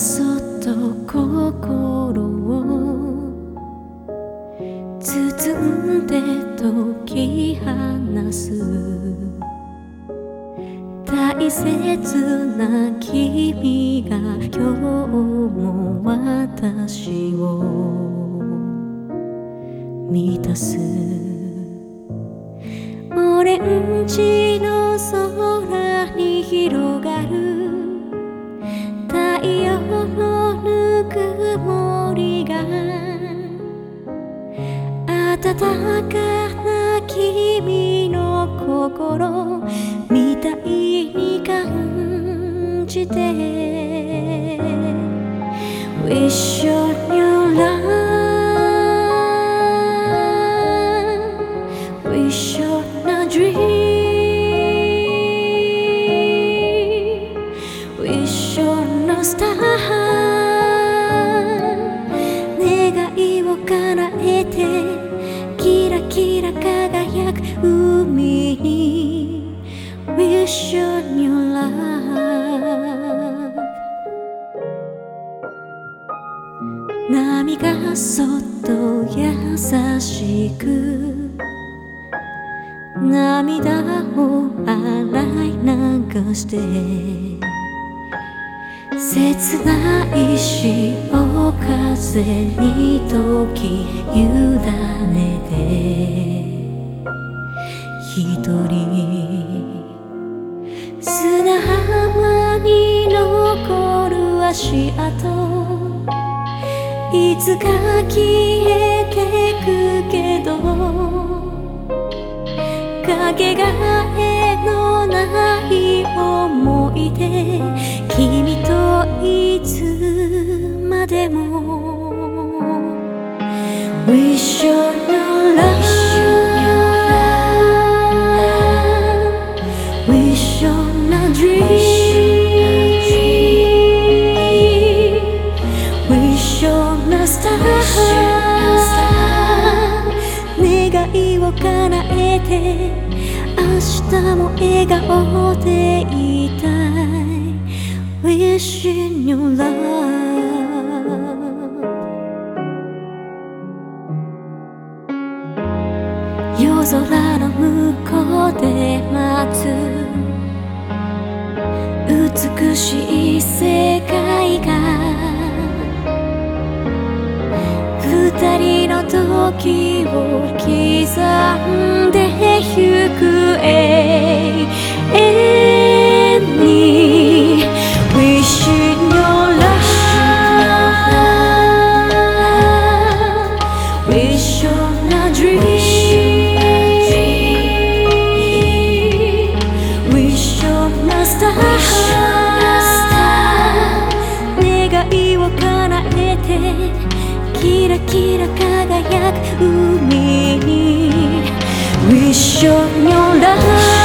そっと心を包んで解き放す。大切な君が今日も私を満たす。オレンジの暖かな君の心みたいに感じて Wish on your love Wish on a dream Wish on a star キラ輝く海に。Wish on your love. 波がそっと優しく。涙を洗い流して。切ない潮風に時委ねて一人砂浜に残る足跡いつか消えてくけどかけがえのない思い出でも Wish on your love Wish on a dream Wish on a star 願いを叶えて明日も笑顔で空の向こうで待つ。美しい世界が二人の時を刻んで海一緒にラブ